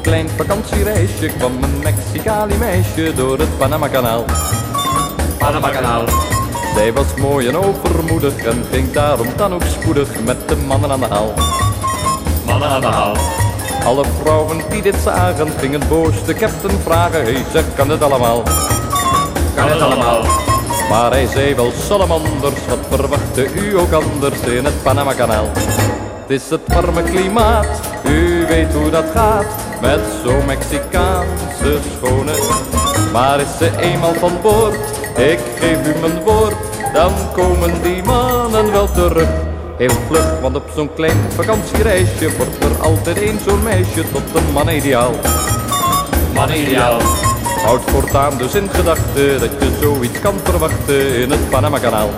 klein vakantiereisje kwam een Mexicali meisje door het Panama-kanaal. Panama-kanaal. Zij was mooi en overmoedig en ging daarom dan ook spoedig met de mannen aan de haal. Mannen aan de haal. Alle vrouwen die dit zagen gingen boos de captain vragen, hey zeg kan het allemaal? Kan het allemaal? Maar hij zei wel salamanders, wat verwachtte u ook anders in het Panama-kanaal? Het is het warme klimaat, u weet hoe dat gaat, met zo'n Mexicaanse schone. Maar is ze eenmaal van boord, ik geef u mijn woord, dan komen die mannen wel terug. Heel vlug, want op zo'n klein vakantiereisje wordt er altijd één zo'n meisje tot een man ideaal. Man ideaal. Houd voortaan dus in gedachten dat je zoiets kan verwachten in het Panama-kanaal.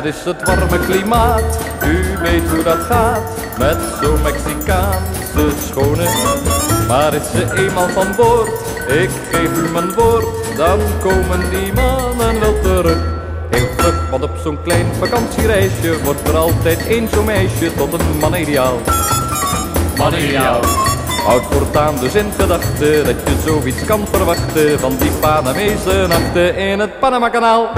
Het is het warme klimaat, u weet hoe dat gaat, met zo'n Mexicaanse schone. Maar is ze eenmaal van boord, ik geef u mijn woord, dan komen die mannen wel terug. Heel vlug, want op zo'n klein vakantiereisje wordt er altijd één zo'n meisje tot een man ideaal. Man ideaal. Houd voortaan dus in gedachten dat je zoiets kan verwachten van die Panamese nachten in het Panama-kanaal.